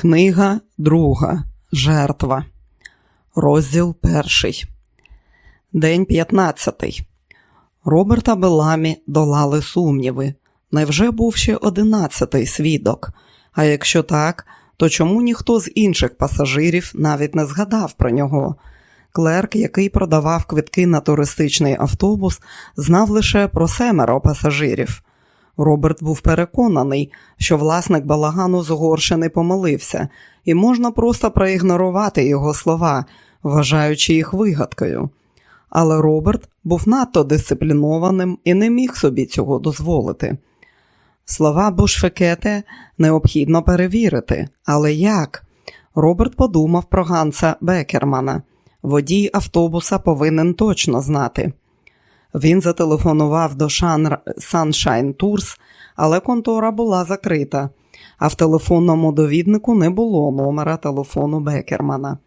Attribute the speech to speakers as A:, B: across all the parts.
A: Книга друга. Жертва. Розділ перший. День п'ятнадцятий. Роберта Беламі долали сумніви. Невже був ще одинадцятий свідок? А якщо так, то чому ніхто з інших пасажирів навіть не згадав про нього? Клерк, який продавав квитки на туристичний автобус, знав лише про семеро пасажирів. Роберт був переконаний, що власник балагану з Угорщини помилився, і можна просто проігнорувати його слова, вважаючи їх вигадкою. Але Роберт був надто дисциплінованим і не міг собі цього дозволити. Слова Бушфекете необхідно перевірити, але як? Роберт подумав про Ганса Бекермана. Водій автобуса повинен точно знати. Він зателефонував до Sunshine Tours, але контора була закрита, а в телефонному довіднику не було номера телефону Бекермана.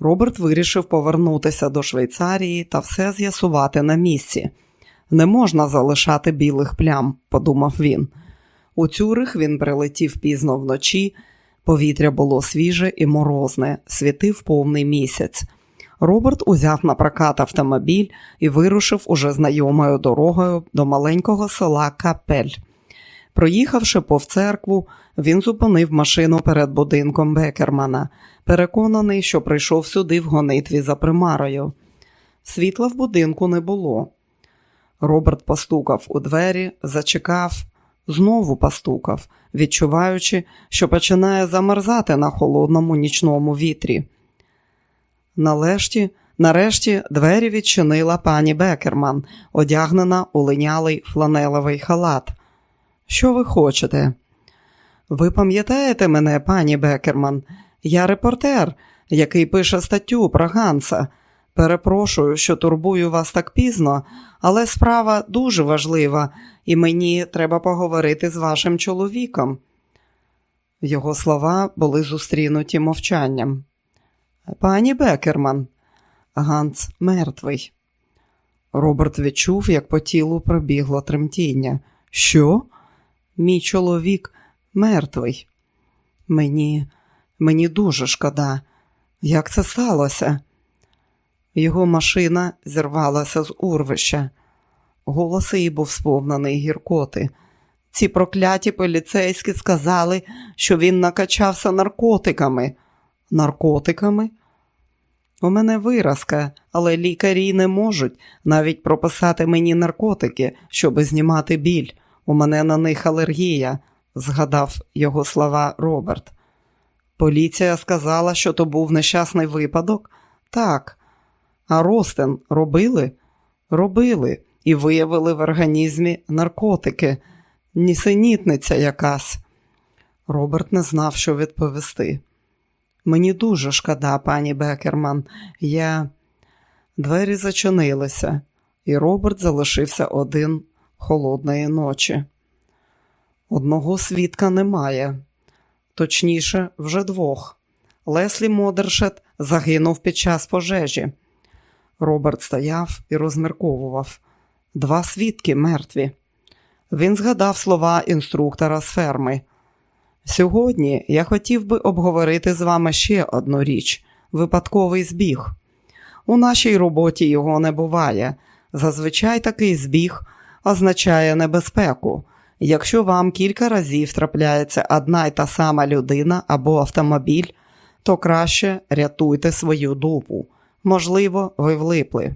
A: Роберт вирішив повернутися до Швейцарії та все з'ясувати на місці. Не можна залишати білих плям, подумав він. У Цюрих він прилетів пізно вночі, повітря було свіже і морозне, світив повний місяць. Роберт узяв на прокат автомобіль і вирушив уже знайомою дорогою до маленького села Капель. Проїхавши пов церкву, він зупинив машину перед будинком Бекермана, переконаний, що прийшов сюди в гонитві за примарою. Світла в будинку не було. Роберт постукав у двері, зачекав, знову постукав, відчуваючи, що починає замерзати на холодному нічному вітрі. Нарешті, нарешті двері відчинила пані Бекерман, одягнена у линялий фланелевий халат. Що ви хочете? Ви пам'ятаєте мене, пані Бекерман? Я репортер, який пише статтю про Ганса. Перепрошую, що турбую вас так пізно, але справа дуже важлива, і мені треба поговорити з вашим чоловіком. Його слова були зустрінуті мовчанням. Пані Бекерман, Ганс мертвий. Роберт відчув, як по тілу пробігло тремтіння. Що? Мій чоловік мертвий. Мені, мені дуже шкода. Як це сталося? Його машина зірвалася з урвища. Голос її був сповнений гіркоти. Ці прокляті поліцейські сказали, що він накачався наркотиками. Наркотиками? У мене виразка, але лікарі не можуть навіть прописати мені наркотики, щоб знімати біль. У мене на них алергія, згадав його слова Роберт. Поліція сказала, що то був нещасний випадок? Так. А Ростен робили? Робили і виявили в організмі наркотики, нісенітниця якась. Роберт не знав, що відповісти. Мені дуже шкода, пані Бекерман. Я. Двері зачинилися, і Роберт залишився один холодної ночі. Одного свідка немає, точніше, вже двох. Леслі Модершет загинув під час пожежі. Роберт стояв і розмірковував. Два свідки мертві. Він згадав слова інструктора з ферми. Сьогодні я хотів би обговорити з вами ще одну річ випадковий збіг. У нашій роботі його не буває. Зазвичай такий збіг означає небезпеку. Якщо вам кілька разів трапляється одна й та сама людина або автомобіль, то краще рятуйте свою дупу. Можливо, ви влипли.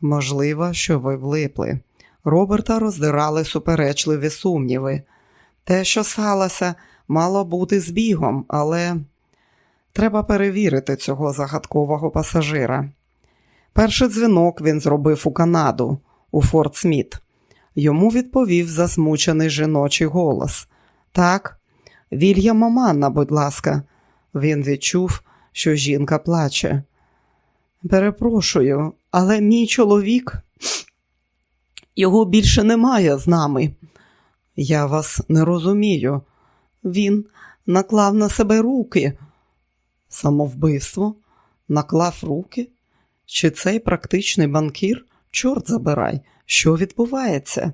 A: Можливо, що ви влипли. Роберта роздирали суперечливі сумніви. Те, що сталося, мало бути збігом, але треба перевірити цього загадкового пасажира. Перший дзвінок він зробив у Канаду, у Форт Сміт. Йому відповів засмучений жіночий голос. Так, Вільяма Манна, будь ласка, він відчув, що жінка плаче. Перепрошую, але мій чоловік його більше немає з нами. Я вас не розумію. Він наклав на себе руки. Самовбивство, наклав руки? Чи цей практичний банкір? Чорт забирай, що відбувається?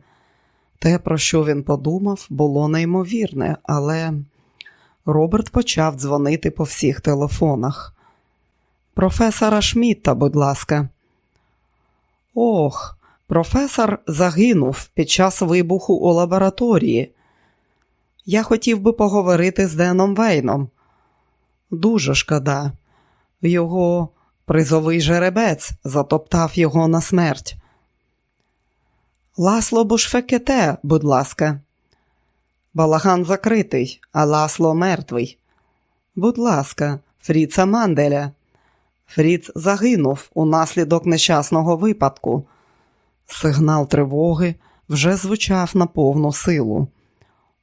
A: Те, про що він подумав, було неймовірне, але Роберт почав дзвонити по всіх телефонах. Професора Шмітта, будь ласка. Ох, професор загинув під час вибуху у лабораторії. Я хотів би поговорити з Деном Вейном. Дуже шкода. Його призовий жеребець затоптав його на смерть. Ласло Бушфекете, будь ласка. Балаган закритий, а ласло мертвий. Будь ласка, Фріца Манделя. Фріц загинув унаслідок нещасного випадку. Сигнал тривоги вже звучав на повну силу.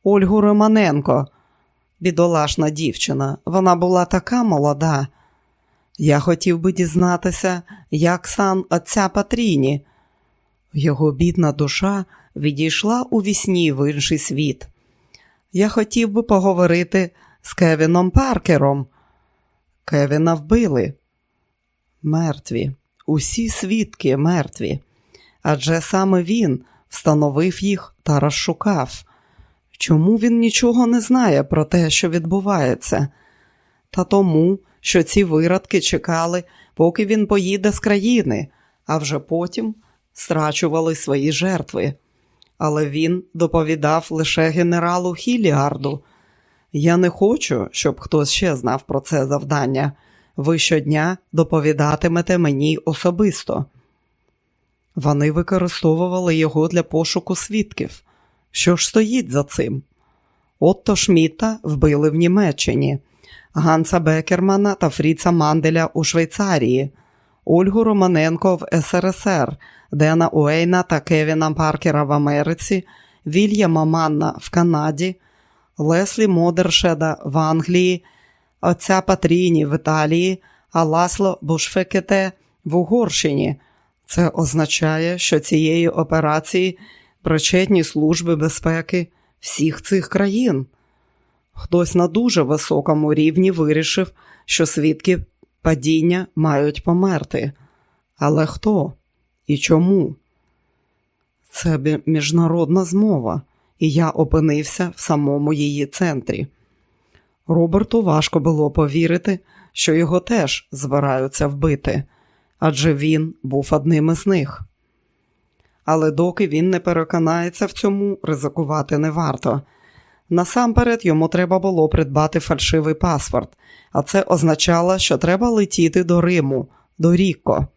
A: Ольгу Романенко, бідолашна дівчина, вона була така молода. Я хотів би дізнатися, як сан отця Патріні. Його бідна душа відійшла у вісні в інший світ. Я хотів би поговорити з Кевіном Паркером. Кевіна вбили. Мертві, усі свідки мертві. Адже саме він встановив їх та розшукав. Чому він нічого не знає про те, що відбувається? Та тому, що ці виродки чекали, поки він поїде з країни, а вже потім страчували свої жертви. Але він доповідав лише генералу Хіліарду. Я не хочу, щоб хтось ще знав про це завдання. Ви щодня доповідатимете мені особисто. Вони використовували його для пошуку свідків. Що ж стоїть за цим? Отто Шміта вбили в Німеччині, Ганса Бекермана та Фріца Манделя у Швейцарії, Ольгу Романенко в СРСР, Дена Уейна та Кевіна Паркера в Америці, Вільяма Манна в Канаді, Леслі Модершеда в Англії, отця Патріні в Італії, а Ласло Бушфекете в Угорщині. Це означає, що цієї операції причетні служби безпеки всіх цих країн. Хтось на дуже високому рівні вирішив, що свідки падіння мають померти. Але хто і чому? Це міжнародна змова, і я опинився в самому її центрі. Роберту важко було повірити, що його теж збираються вбити, адже він був одним із них. Але доки він не переконається в цьому, ризикувати не варто. Насамперед йому треба було придбати фальшивий паспорт, а це означало, що треба летіти до Риму, до Ріко.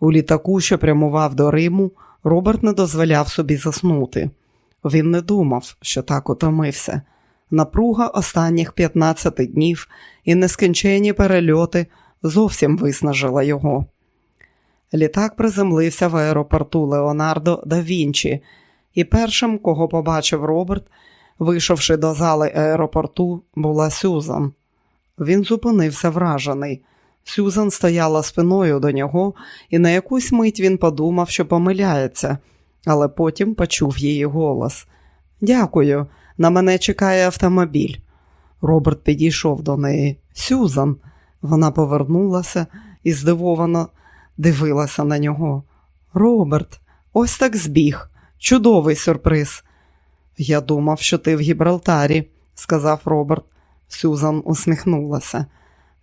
A: У літаку, що прямував до Риму, Роберт не дозволяв собі заснути. Він не думав, що так утомився. Напруга останніх 15 днів і нескінченні перельоти зовсім виснажила його. Літак приземлився в аеропорту Леонардо да Вінчі, і першим, кого побачив Роберт, вийшовши до зали аеропорту, була Сюзан. Він зупинився вражений. Сюзан стояла спиною до нього, і на якусь мить він подумав, що помиляється, але потім почув її голос. Дякую, на мене чекає автомобіль. Роберт підійшов до неї. Сюзан. Вона повернулася і здивовано дивилася на нього. Роберт, ось так збіг. Чудовий сюрприз. Я думав, що ти в Гібралтарі, сказав Роберт. Сюзан усміхнулася.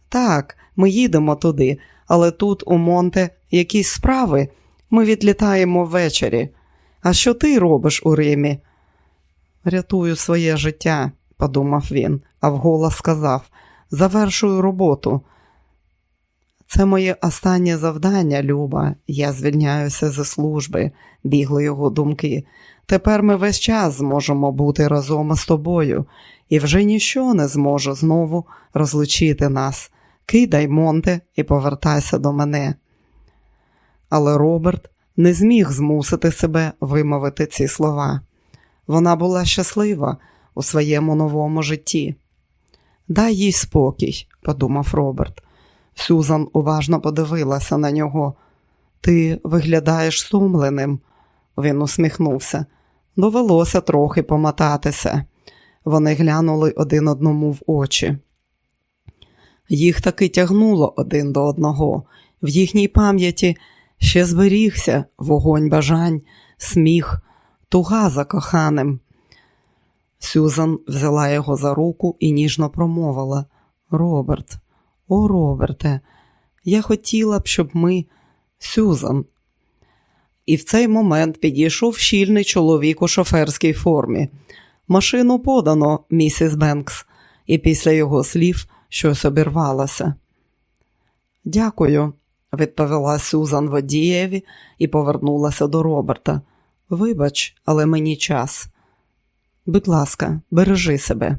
A: Так, ми їдемо туди, але тут, у Монте, якісь справи. Ми відлітаємо ввечері. А що ти робиш у Римі? Рятую своє життя, подумав він, а вголос сказав. Завершую роботу. Це моє останнє завдання, Люба. Я звільняюся зі служби, бігли його думки. Тепер ми весь час зможемо бути разом із тобою, і вже ніщо не зможе знову розлучити нас. Кидай, Монте, і повертайся до мене. Але Роберт не зміг змусити себе вимовити ці слова. Вона була щаслива у своєму новому житті. Дай їй спокій, подумав Роберт. Сюзан уважно подивилася на нього. Ти виглядаєш стомленим. Він усміхнувся. Довелося трохи помотатися. Вони глянули один одному в очі. Їх таки тягнуло один до одного. В їхній пам'яті ще зберігся вогонь бажань, сміх, туга за коханим. Сюзан взяла його за руку і ніжно промовила Роберт, о, Роберте, я хотіла б, щоб ми, Сюзан. І в цей момент підійшов щільний чоловік у шоферській формі. Машину подано, місіс Бенкс, і після його слів щось обірвалося. Дякую, відповіла Сюзан водієві і повернулася до Роберта. Вибач, але мені час. Будь ласка, бережи себе.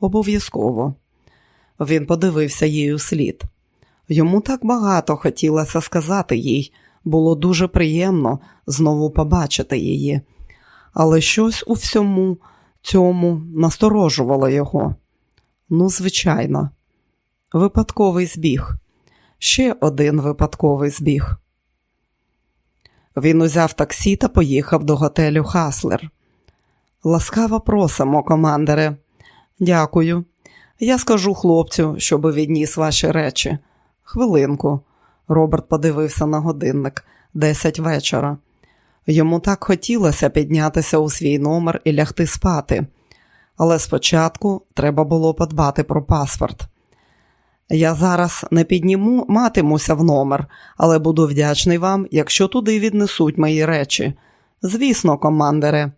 A: Обов'язково. Він подивився їй у слід. Йому так багато хотілося сказати їй, було дуже приємно знову побачити її, але щось у всьому цьому насторожувало його. Ну, звичайно, випадковий збіг, ще один випадковий збіг. Він узяв таксі та поїхав до готелю Хаслер. Ласкаво просимо, командире. Дякую. Я скажу хлопцю, щоб відніс ваші речі. Хвилинку. Роберт подивився на годинник десять вечора. Йому так хотілося піднятися у свій номер і лягти спати, але спочатку треба було подбати про паспорт. Я зараз не підніму, матимуся в номер, але буду вдячний вам, якщо туди віднесуть мої речі. Звісно, командире.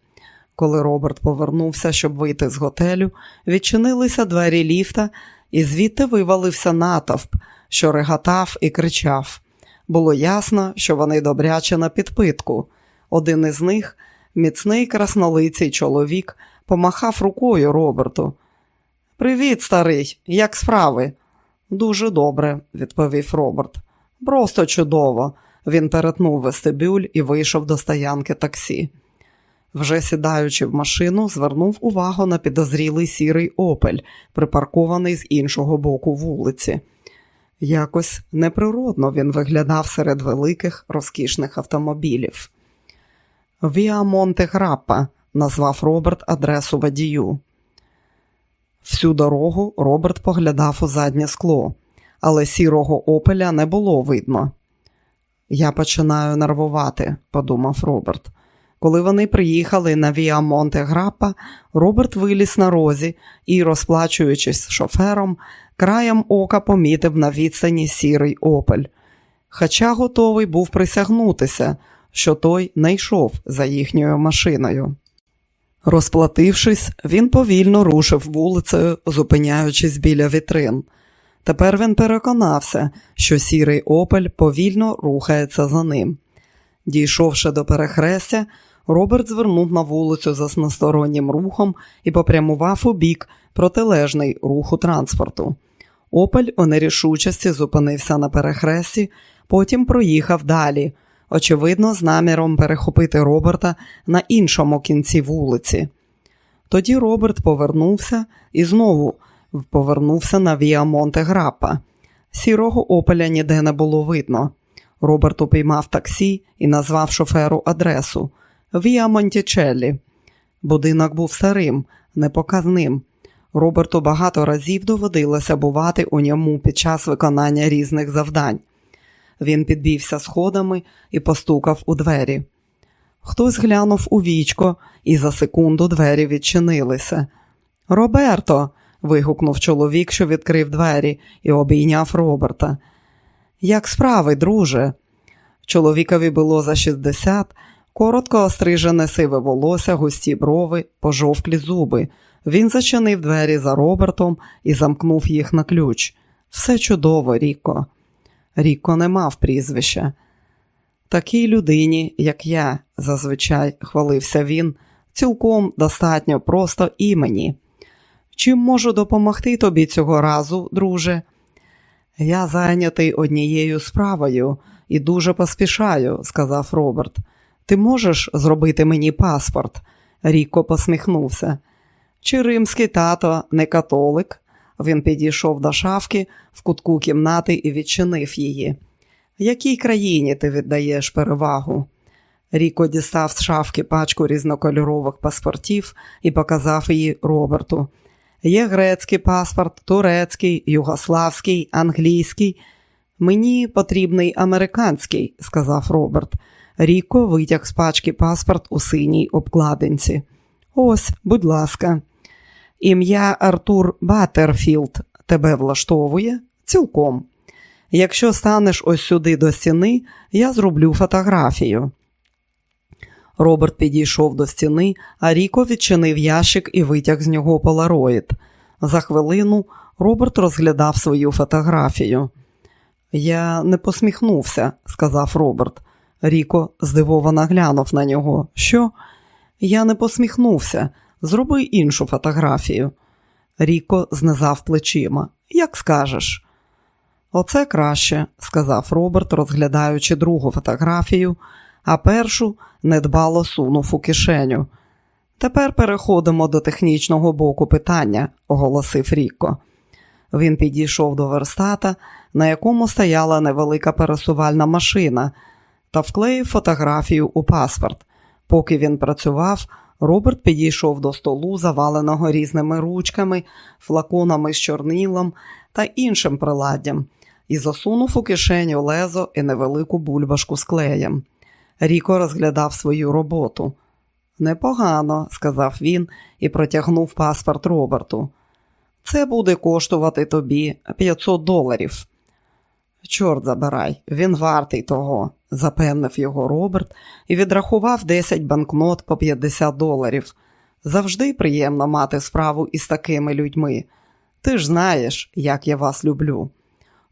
A: Коли Роберт повернувся, щоб вийти з готелю, відчинилися двері ліфта, і звідти вивалився натовп, що реготав і кричав. Було ясно, що вони добряче на підпитку. Один із них, міцний краснолиций чоловік, помахав рукою Роберту. Привіт, старий, як справи? Дуже добре, відповів Роберт. Просто чудово. Він перетнув вестибюль і вийшов до стоянки таксі. Вже сідаючи в машину, звернув увагу на підозрілий сірий опель, припаркований з іншого боку вулиці. Якось неприродно він виглядав серед великих розкішних автомобілів. Віа Монте Граппа, назвав Роберт адресу водію. Всю дорогу Роберт поглядав у заднє скло, але сірого опеля не було видно. Я починаю нервувати, подумав Роберт. Коли вони приїхали на Віа Монте Граппа, Роберт виліз на розі і, розплачуючись шофером, краєм ока помітив на відстані сірий опель. Хоча готовий був присягнутися, що той не йшов за їхньою машиною. Розплатившись, він повільно рушив вулицею, зупиняючись біля вітрин. Тепер він переконався, що сірий опель повільно рухається за ним. Дійшовши до перехрестя, Роберт звернув на вулицю за одностороннім рухом і попрямував у бік протилежний руху транспорту. Опель у нерішучості зупинився на перехресті, потім проїхав далі, очевидно, з наміром перехопити Роберта на іншому кінці вулиці. Тоді Роберт повернувся і знову повернувся на Віа Монте Граппа. Сірого опеля ніде не було видно. Роберт упіймав таксі і назвав шоферу адресу Віа Монтічеллі. Будинок був старим, непоказним. Роберту багато разів доводилося бувати у ньому під час виконання різних завдань. Він підбівся сходами і постукав у двері. Хтось глянув у вічко, і за секунду двері відчинилися. Роберто. вигукнув чоловік, що відкрив двері, і обійняв Роберта. Як справи, друже? Чоловікові було за 60, коротко острижене сиве волосся, густі брови, пожовклі зуби. Він зачинив двері за Робертом і замкнув їх на ключ. Все чудово, Ріко. Ріко не мав прізвища. Такій людині, як я, зазвичай хвалився він, цілком достатньо просто імені. Чим можу допомогти тобі цього разу, друже? Я зайнятий однією справою і дуже поспішаю, сказав Роберт. Ти можеш зробити мені паспорт? Ріко посміхнувся. Чи римський тато не католик? Він підійшов до шафки в кутку кімнати і відчинив її. Якій країні ти віддаєш перевагу? Ріко дістав з шафки пачку різнокольорових паспортів і показав її Роберту. Є грецький паспорт, турецький, югославський, англійський. Мені потрібний американський, сказав Роберт. Ріко витяг з пачки паспорт у синій обкладинці. Ось, будь ласка. Ім'я Артур Баттерфілд тебе влаштовує цілком. Якщо станеш ось сюди до стіни, я зроблю фотографію. Роберт підійшов до стіни, а Ріко відчинив ящик і витяг з нього полароїд. За хвилину Роберт розглядав свою фотографію. Я не посміхнувся, сказав Роберт. Ріко здивовано глянув на нього. Що? Я не посміхнувся. Зроби іншу фотографію. Ріко знизав плечима. Як скажеш? Оце краще, сказав Роберт, розглядаючи другу фотографію, а першу недбало сунув у кишеню. Тепер переходимо до технічного боку питання, оголосив Ріко. Він підійшов до верстата, на якому стояла невелика пересувальна машина, та вклеїв фотографію у паспорт. Поки він працював, Роберт підійшов до столу, заваленого різними ручками, флаконами з чорнилом та іншим приладдям, і засунув у кишеню лезо і невелику бульбашку з клеєм. Ріко розглядав свою роботу. Непогано, сказав він і протягнув паспорт Роберту. Це буде коштувати тобі 500 доларів. Чорт забирай, він вартий того, запевнив його Роберт і відрахував 10 банкнот по 50 доларів. Завжди приємно мати справу із такими людьми. Ти ж знаєш, як я вас люблю.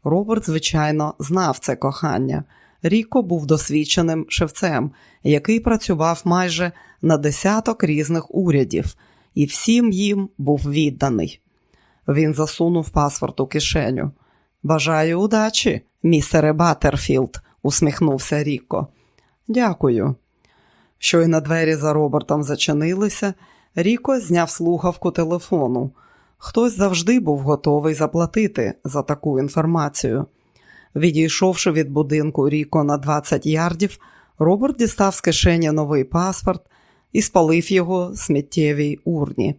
A: Роберт, звичайно, знав це кохання. Ріко був досвідченим шевцем, який працював майже на десяток різних урядів, і всім їм був відданий. Він засунув паспорт у кишеню. Бажаю удачі, містере Баттерфілд, усміхнувся Ріко. Дякую. Щойно двері за Робертом зачинилися, Ріко зняв слухавку телефону. Хтось завжди був готовий заплатити за таку інформацію. Відійшовши від будинку Ріко на 20 ярдів, Роберт дістав з кишені новий паспорт і спалив його сміттєвій урні.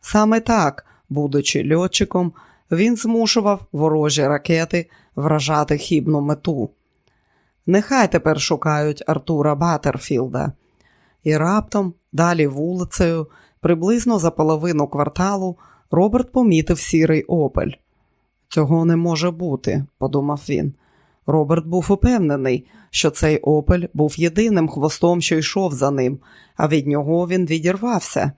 A: Саме так, будучи льотчиком, він змушував ворожі ракети вражати хібну мету. Нехай тепер шукають Артура Баттерфілда. І раптом, далі вулицею, приблизно за половину кварталу, Роберт помітив сірий опель. Цього не може бути, подумав він. Роберт був упевнений, що цей опель був єдиним хвостом, що йшов за ним, а від нього він відірвався.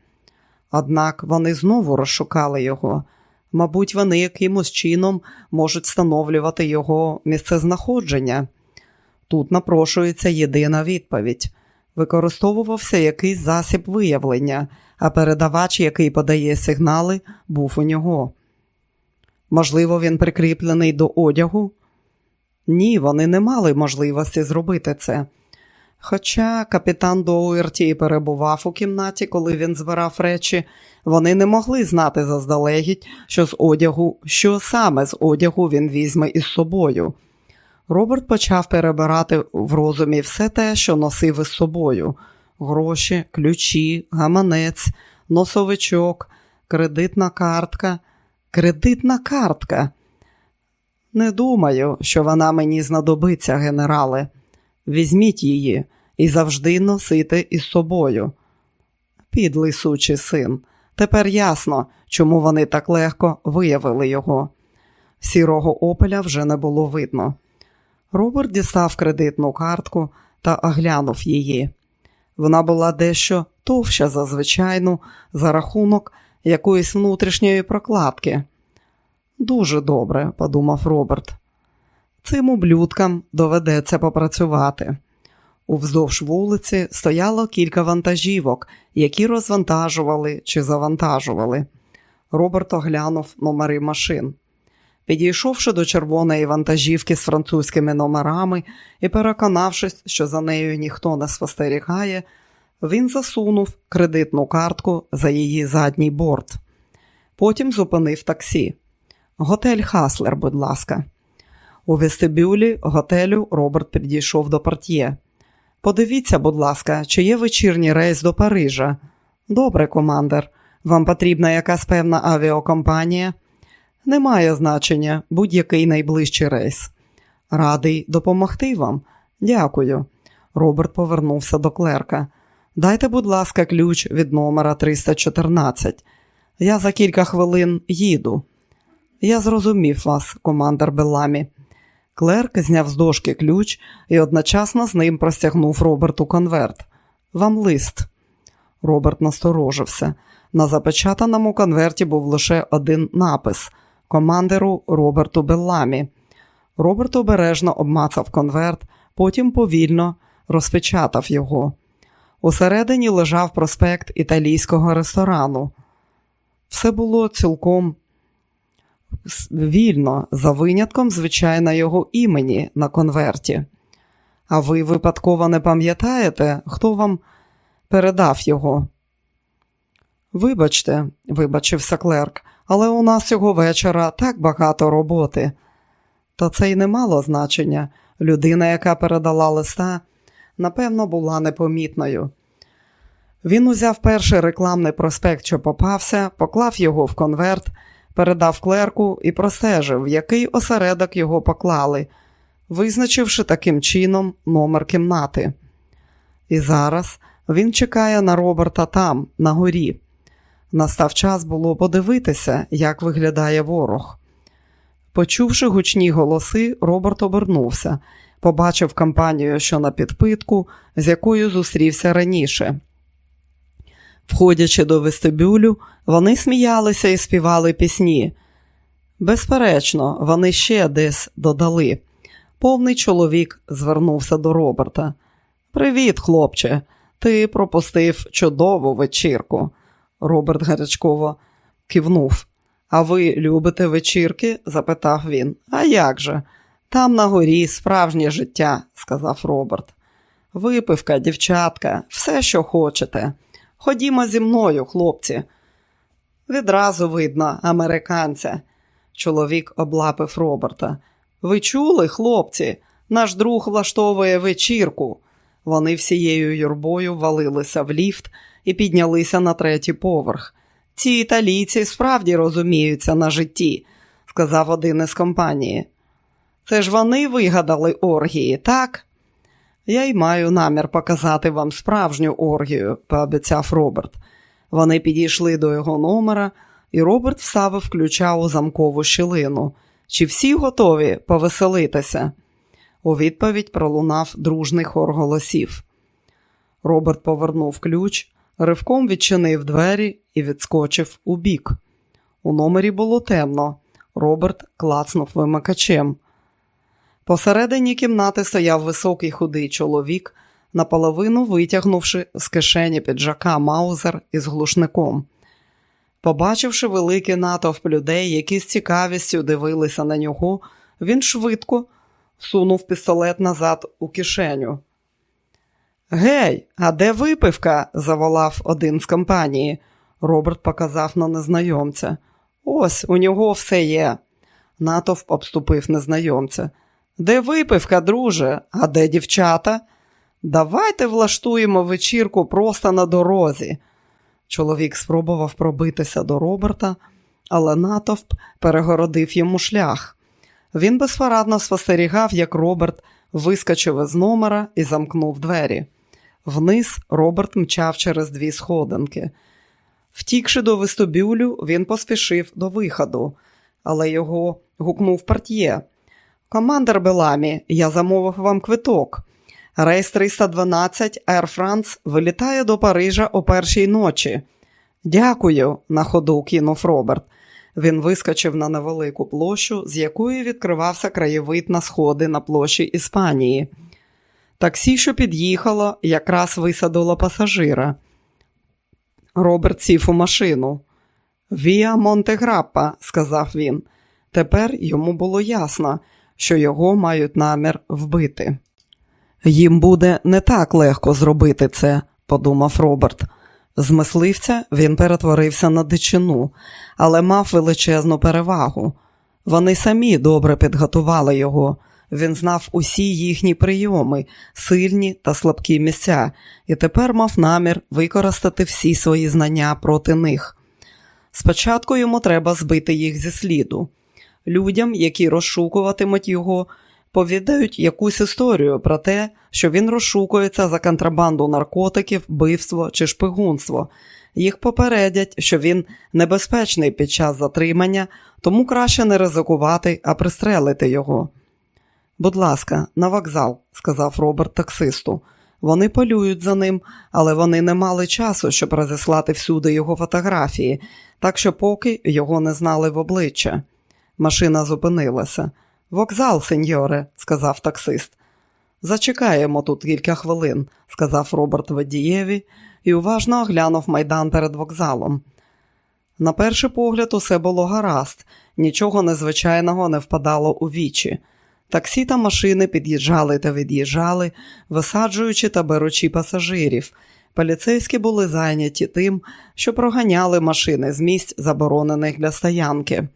A: Однак вони знову розшукали його. Мабуть, вони якимось чином можуть встановлювати його місцезнаходження. Тут напрошується єдина відповідь. Використовувався якийсь засіб виявлення, а передавач, який подає сигнали, був у нього. Можливо, він прикріплений до одягу? Ні, вони не мали можливості зробити це. Хоча капітан Доуерті перебував у кімнаті, коли він збирав речі, вони не могли знати заздалегідь, що з одягу, що саме з одягу він візьме із собою. Роберт почав перебирати в розумі все те, що носив із собою: гроші, ключі, гаманець, носовичок, кредитна картка. Кредитна картка. Не думаю, що вона мені знадобиться, генерале. Візьміть її і завжди носите із собою. Підлий сучий син. Тепер ясно, чому вони так легко виявили його. Сірого опеля вже не було видно. Роберт дістав кредитну картку та оглянув її. Вона була дещо товща за звичайну, за рахунок якоїсь внутрішньої прокладки. Дуже добре, подумав Роберт. Цим ублюдкам доведеться попрацювати. Уздовж вулиці стояло кілька вантажівок, які розвантажували чи завантажували. Роберт оглянув номери машин. Підійшовши до червоної вантажівки з французькими номерами і переконавшись, що за нею ніхто не спостерігає, він засунув кредитну картку за її задній борт. Потім зупинив таксі. Готель Хаслер, будь ласка. У вестибюлі готелю Роберт підійшов до портьє. Подивіться, будь ласка, чи є вечірній рейс до Парижа. Добре, командир. Вам потрібна якась певна авіакомпанія? Немає значення будь-який найближчий рейс. Радий допомогти вам. Дякую. Роберт повернувся до клерка. Дайте, будь ласка, ключ від номера 314. Я за кілька хвилин їду. Я зрозумів вас, командир Беламі. Клерк зняв з дошки ключ і одночасно з ним простягнув Роберту конверт. Вам лист. Роберт насторожився. На запечатаному конверті був лише один напис командиру Роберту Белламі. Роберт обережно обмацав конверт, потім повільно розпечатав його. Усередині лежав проспект італійського ресторану. Все було цілком вільно, за винятком, звичайно, його імені на конверті. А ви випадково не пам'ятаєте, хто вам передав його? Вибачте, вибачився клерк, але у нас цього вечора так багато роботи. Та це й не мало значення. Людина, яка передала листа, напевно, була непомітною. Він узяв перший рекламний проспект, що попався, поклав його в конверт, передав клерку і простежив, в який осередок його поклали, визначивши таким чином номер кімнати. І зараз він чекає на Роберта там, на горі. Настав час було подивитися, як виглядає ворог. Почувши гучні голоси, Роберт обернувся, побачив компанію, що на підпитку, з якою зустрівся раніше. Входячи до вестибюлю, вони сміялися і співали пісні. Безперечно, вони ще десь додали. Повний чоловік звернувся до Роберта. Привіт, хлопче, ти пропустив чудову вечірку. Роберт гарячково кивнув. А ви любите вечірки? запитав він. А як же? Там на горі справжнє життя, сказав Роберт. Випивка, дівчатка, все, що хочете. Ходімо зі мною, хлопці. Відразу видно, американця. Чоловік облапив Роберта. Ви чули, хлопці? Наш друг влаштовує вечірку. Вони всією юрбою валилися в ліфт і піднялися на третій поверх. Ці італійці справді розуміються на житті, сказав один із компанії. Це ж вони вигадали оргії, так? Я й маю намір показати вам справжню оргію, пообіцяв Роберт. Вони підійшли до його номера, і Роберт вставив ключа у замкову щілину. Чи всі готові повеселитися? У відповідь пролунав дружний хор голосів. Роберт повернув ключ, ривком відчинив двері і відскочив у бік. У номері було темно. Роберт клацнув вимикачем. Посередині кімнати стояв високий худий чоловік, наполовину витягнувши з кишені піджака Маузер із глушником. Побачивши великий натовп людей, які з цікавістю дивилися на нього, він швидко сунув пістолет назад у кишеню. Гей, а де випивка? заволав один з компанії. Роберт показав на незнайомця. Ось у нього все є. Натовп обступив незнайомця. Де випивка, друже, а де дівчата? Давайте влаштуємо вечірку просто на дорозі. Чоловік спробував пробитися до Роберта, але натовп перегородив йому шлях. Він безпорадно спостерігав, як Роберт вискочив із номера і замкнув двері. Вниз Роберт мчав через дві сходинки. Втікши до вестобюлю, він поспішив до виходу, але його гукнув портьє. Командир Беламі, я замовив вам квиток. Рейс 312 Air France вилітає до Парижа о першій ночі. Дякую, на ходу кинув Роберт. Він вискочив на невелику площу, з якої відкривався краєвид на сходи на площі Іспанії. Таксі, що під'їхало, якраз висадило пасажира. Роберт сів у машину. Віа Монтеграппа, сказав він. Тепер йому було ясно, що його мають намір вбити. Їм буде не так легко зробити це, подумав Роберт. З мисливця він перетворився на дичину, але мав величезну перевагу. Вони самі добре підготували його. Він знав усі їхні прийоми, сильні та слабкі місця, і тепер мав намір використати всі свої знання проти них. Спочатку йому треба збити їх зі сліду. Людям, які розшукуватимуть його, повідають якусь історію про те, що він розшукується за контрабанду наркотиків, вбивство чи шпигунство. їх попередять, що він небезпечний під час затримання, тому краще не ризикувати, а пристрелити його. Будь ласка, на вокзал, сказав Роберт таксисту. Вони полюють за ним, але вони не мали часу, щоб розіслати всюди його фотографії, так що поки його не знали в обличчя. Машина зупинилася. Вокзал, сеньоре, сказав таксист. Зачекаємо тут кілька хвилин, сказав Роберт Водієві і уважно оглянув майдан перед вокзалом. На перший погляд, усе було гаразд, нічого незвичайного не впадало у вічі. Таксі та машини під'їжджали та від'їжджали, висаджуючи та беручи пасажирів. Поліцейські були зайняті тим, що проганяли машини з місць, заборонених для стоянки.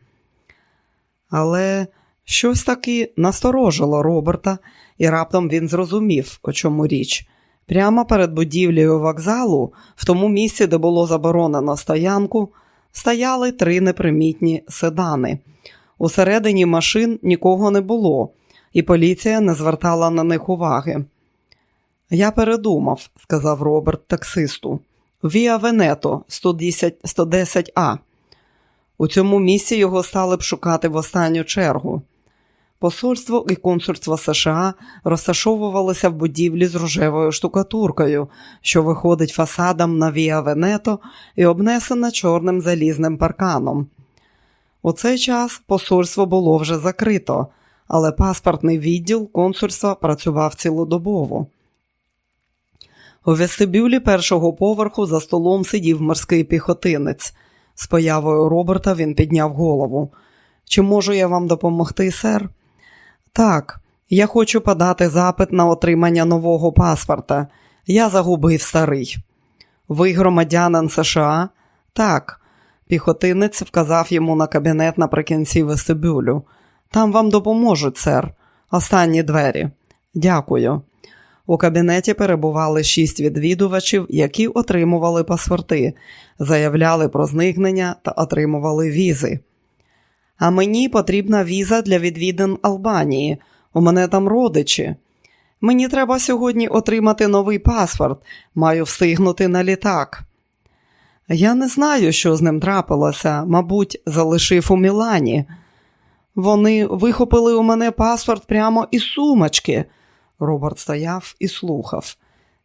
A: Але щось таки насторожило Роберта, і раптом він зрозумів, у чому річ. Прямо перед будівлею вокзалу, в тому місці, де було заборонено стоянку, стояли три непримітні седани. Усередині машин нікого не було, і поліція не звертала на них уваги. Я передумав, сказав Роберт таксисту. Віа Венето 110 А. У цьому місці його стали б шукати в останню чергу. Посольство і консульство США розташовувалися в будівлі з рожевою штукатуркою, що виходить фасадом на Віа Венето і обнесена чорним залізним парканом. У цей час посольство було вже закрито, але паспортний відділ консульства працював цілодобово. У вестибюлі першого поверху за столом сидів морський піхотинець. З появою Роберта він підняв голову. Чи можу я вам допомогти, сер? Так, я хочу подати запит на отримання нового паспорта. Я загубив старий. Ви громадянин США? Так. Піхотинець вказав йому на кабінет наприкінці вестибюлю. Там вам допоможуть, сер. Останні двері. Дякую. У кабінеті перебували шість відвідувачів, які отримували паспорти, заявляли про зникнення та отримували візи. А мені потрібна віза для відвідин Албанії. У мене там родичі. Мені треба сьогодні отримати новий паспорт, маю встигнути на літак. Я не знаю, що з ним трапилося, мабуть, залишив у Мілані. Вони вихопили у мене паспорт прямо із сумочки. Роберт стояв і слухав.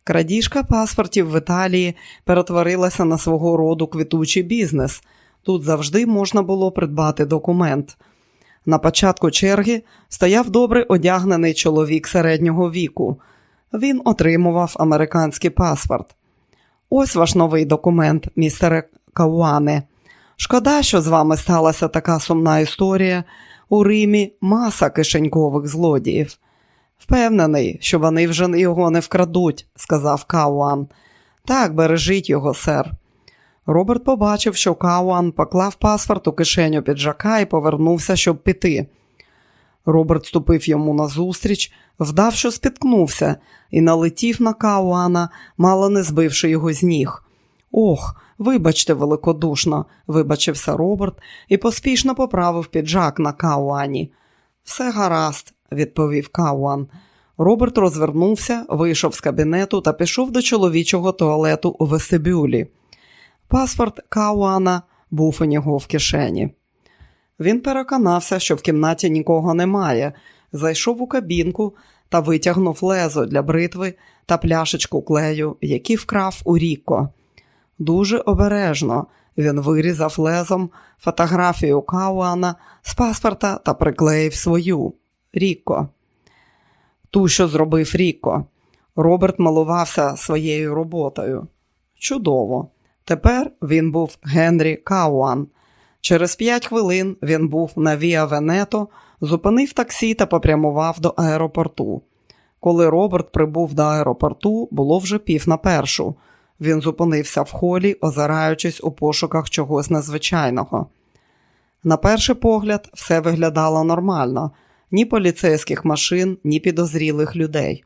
A: Крадіжка паспортів в Італії перетворилася на свого роду квітучий бізнес. Тут завжди можна було придбати документ. На початку черги стояв добре одягнений чоловік середнього віку. Він отримував американський паспорт. Ось ваш новий документ, містере Кауане. Шкода, що з вами сталася така сумна історія. У Римі маса кишенькових злодіїв. Впевнений, що вони вже його не вкрадуть, сказав Кауан. Так, бережіть його, сер. Роберт побачив, що Кауан поклав паспорт у кишеню піджака і повернувся, щоб піти. Роберт ступив йому назустріч, вдав, що спіткнувся, і налетів на Кауана, мало не збивши його з ніг. Ох, вибачте, великодушно, вибачився Роберт і поспішно поправив піджак на Кауані. Все гаразд, відповів Кауан. Роберт розвернувся, вийшов з кабінету та пішов до чоловічого туалету у вестибюлі. Паспорт Кауана був у нього в кишені. Він переконався, що в кімнаті нікого немає, зайшов у кабінку та витягнув лезо для бритви та пляшечку клею, які вкрав у Ріко. Дуже обережно він вирізав лезом фотографію Кауана з паспорта та приклеїв свою Ріко. Ту, що зробив Ріко. Роберт милувався своєю роботою. Чудово! Тепер він був Генрі Кауан. Через п'ять хвилин він був на Віа Венето, зупинив таксі та попрямував до аеропорту. Коли Роберт прибув до аеропорту, було вже пів на першу. Він зупинився в холі, озираючись у пошуках чогось незвичайного. На перший погляд, все виглядало нормально ні поліцейських машин, ні підозрілих людей.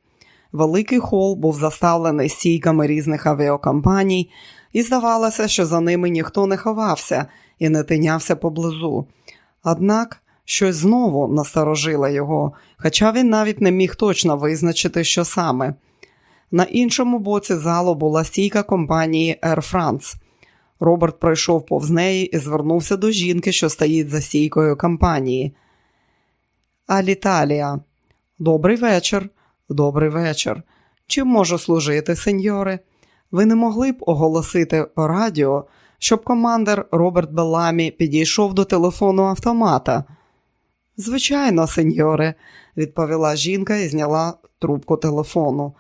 A: Великий хол був заставлений стійками різних авіакомпаній, і здавалося, що за ними ніхто не ховався і не тинявся поблизу. Однак щось знову насторожило його, хоча він навіть не міг точно визначити, що саме. На іншому боці залу була стійка компанії Air France. Роберт пройшов повз неї і звернувся до жінки, що стоїть за стійкою компанії. Аліталія, добрий вечір, добрий вечір. Чим можу служити, сеньори? Ви не могли б оголосити по радіо, щоб командир Роберт Беламі підійшов до телефону автомата? Звичайно, сеньоре, відповіла жінка і зняла трубку телефону.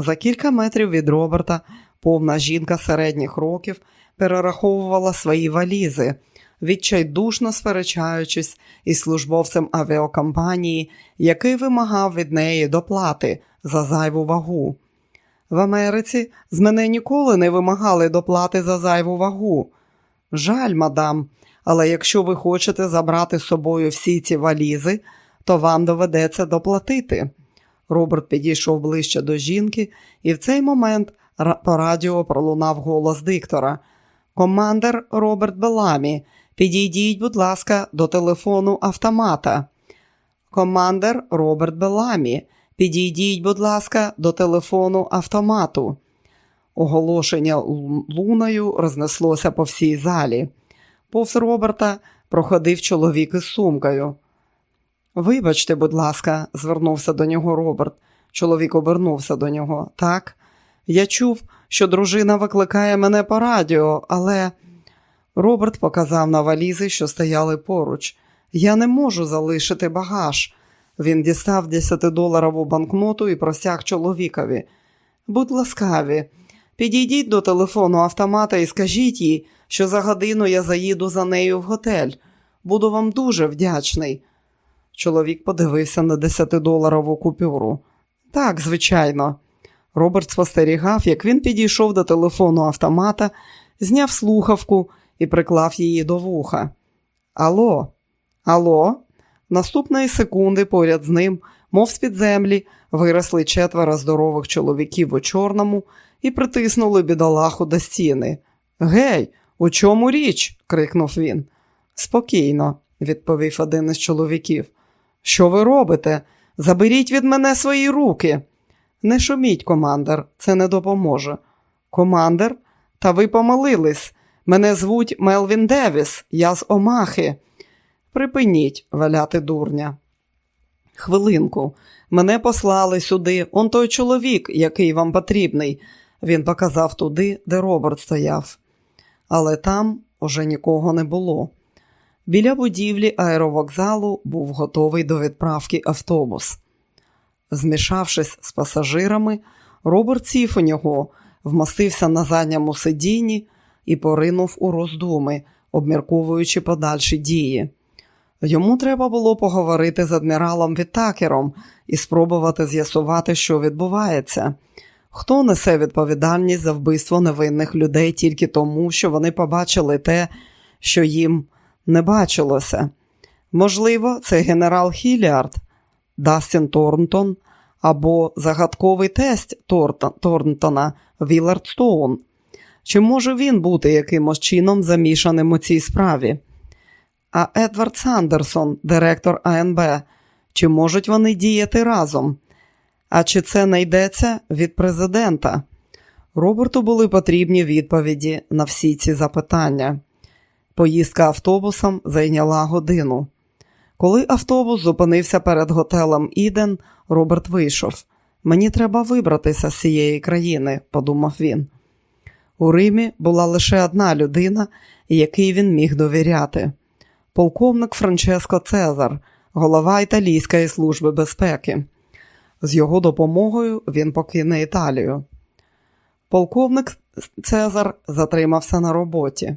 A: За кілька метрів від Роберта повна жінка середніх років перераховувала свої валізи, відчайдушно сперечаючись із службовцем авіакомпанії, який вимагав від неї доплати за зайву вагу. В Америці з мене ніколи не вимагали доплати за зайву вагу. Жаль, мадам, але якщо ви хочете забрати з собою всі ці валізи, то вам доведеться доплатити. Роберт підійшов ближче до жінки, і в цей момент по радіо пролунав голос диктора. Командир Роберт Беламі, підійдіть, будь ласка, до телефону автомата. Командир Роберт Беламі, підійдіть, будь ласка, до телефону автомату. Оголошення луною рознеслося по всій залі. Повз Роберта проходив чоловік із сумкою. Вибачте, будь ласка, звернувся до нього Роберт. Чоловік обернувся до нього. Так, я чув, що дружина викликає мене по радіо, але Роберт показав на валізи, що стояли поруч. Я не можу залишити багаж. Він дістав 10-доларову банкноту і простяг чоловікові. Будь ласкаві, підійдіть до телефону автомата і скажіть їй, що за годину я заїду за нею в готель. Буду вам дуже вдячний. Чоловік подивився на 10-доларову купюру. Так, звичайно. Роберт спостерігав, як він підійшов до телефону автомата, зняв слухавку і приклав її до вуха. Ало, ало, наступної секунди поряд з ним, мов з під землі, виросли четверо здорових чоловіків у чорному і притиснули бідолаху до стіни. Гей, у чому річ? крикнув він. Спокійно, відповів один із чоловіків. Що ви робите? Заберіть від мене свої руки. Не шуміть, командир, це не допоможе. Командир, та ви помилились. Мене звуть Мелвін Девіс, я з Омахи. Припиніть валяти дурня. Хвилинку, мене послали сюди, он той чоловік, який вам потрібний. Він показав туди, де Роберт стояв. Але там уже нікого не було. Біля будівлі аеровокзалу був готовий до відправки автобус. Змішавшись з пасажирами, Роберт сів у нього, вмостився на задньому сидінні і поринув у роздуми, обмірковуючи подальші дії. Йому треба було поговорити з адміралом Вітакером і спробувати з'ясувати, що відбувається. Хто несе відповідальність за вбивство невинних людей тільки тому, що вони побачили те, що їм не бачилося? Можливо, це генерал Хіліард, Дастін Торнтон або загадковий тесть Торнтона Вілард Стоун. Чи може він бути якимось чином замішаним у цій справі? А Едвард Сандерсон, директор АНБ, чи можуть вони діяти разом? А чи це не йдеться від президента? Роберту були потрібні відповіді на всі ці запитання. Поїздка автобусом зайняла годину. Коли автобус зупинився перед готелем Іден, Роберт вийшов. Мені треба вибратися з цієї країни, подумав він. У Римі була лише одна людина, якій він міг довіряти. Полковник Франческо Цезар, голова Італійської служби безпеки. З його допомогою він покине Італію. Полковник Цезар затримався на роботі.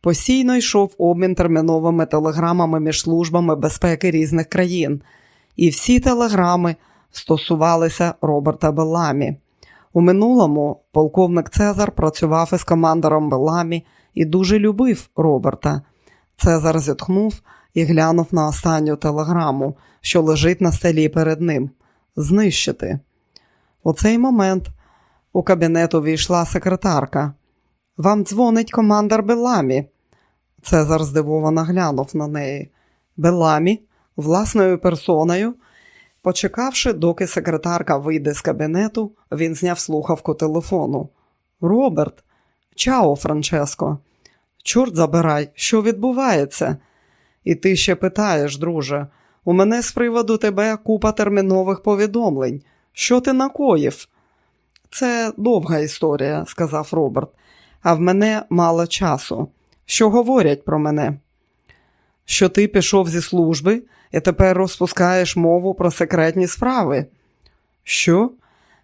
A: Постійно йшов обмін терміновими телеграмами між службами безпеки різних країн, і всі телеграми стосувалися Роберта Беламі. У минулому полковник Цезар працював із командором Беламі і дуже любив Роберта. Цезар зітхнув і глянув на останню телеграму, що лежить на столі перед ним. Знищити. У цей момент у кабінет увійшла секретарка. Вам дзвонить командир Беламі. Цезар здивовано глянув на неї. Беламі, власною персоною. Почекавши, доки секретарка вийде з кабінету, він зняв слухавку телефону. Роберт, чао, Франческо. Чорт забирай, що відбувається? І ти ще питаєш, друже, у мене з приводу тебе купа термінових повідомлень. Що ти накоїв? Це довга історія, сказав Роберт, а в мене мало часу. Що говорять про мене? Що ти пішов зі служби і тепер розпускаєш мову про секретні справи? Що?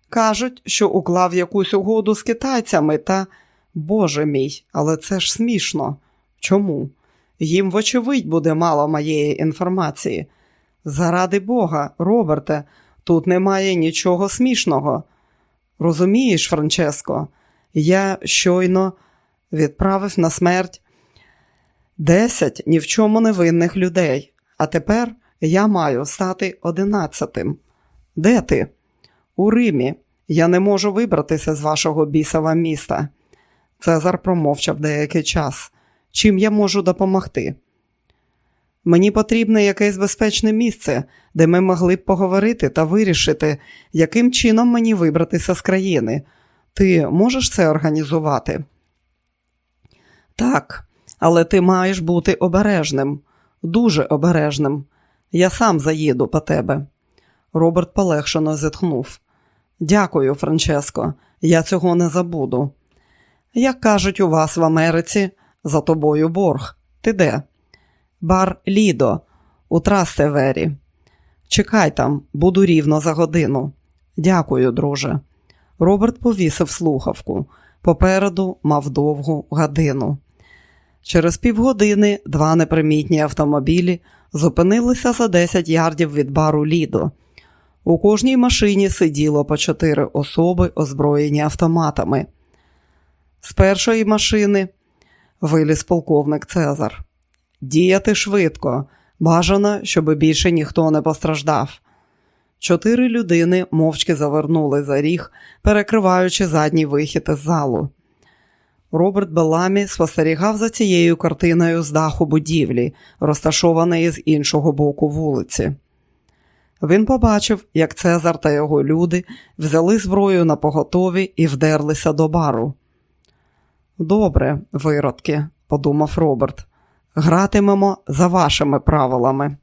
A: Кажуть, що уклав якусь угоду з китайцями та. Боже мій, але це ж смішно. Чому? Їм, вочевидь, буде мало моєї інформації. Заради Бога, Роберте, тут немає нічого смішного. Розумієш, Франческо, я щойно відправив на смерть десять ні в чому невинних людей, а тепер я маю стати одинадцятим. Де ти? У Римі. Я не можу вибратися з вашого бісова міста. Цезар промовчав деякий час. Чим я можу допомогти? Мені потрібне якесь безпечне місце, де ми могли б поговорити та вирішити, яким чином мені вибратися з країни. Ти можеш це організувати? Так, але ти маєш бути обережним, дуже обережним. Я сам заїду по тебе. Роберт полегшено зітхнув. Дякую, Франческо, я цього не забуду. Як кажуть у вас в Америці, за тобою борг. Ти де? Бар Лідо, у Трастевері. Чекай там, буду рівно за годину. Дякую, друже. Роберт повісив слухавку. Попереду мав довгу годину. Через півгодини два непримітні автомобілі зупинилися за 10 ярдів від бару Лідо. У кожній машині сиділо по чотири особи, озброєні автоматами. З першої машини виліз полковник Цезар. Діяти швидко, бажано, щоб більше ніхто не постраждав. Чотири людини мовчки завернули за ріг, перекриваючи задній вихід із залу. Роберт Беламі спостерігав за цією картиною з даху будівлі, розташованої з іншого боку вулиці. Він побачив, як Цезар та його люди взяли зброю на поготові і вдерлися до бару. Добре, виродки, подумав Роберт, гратимемо за вашими правилами.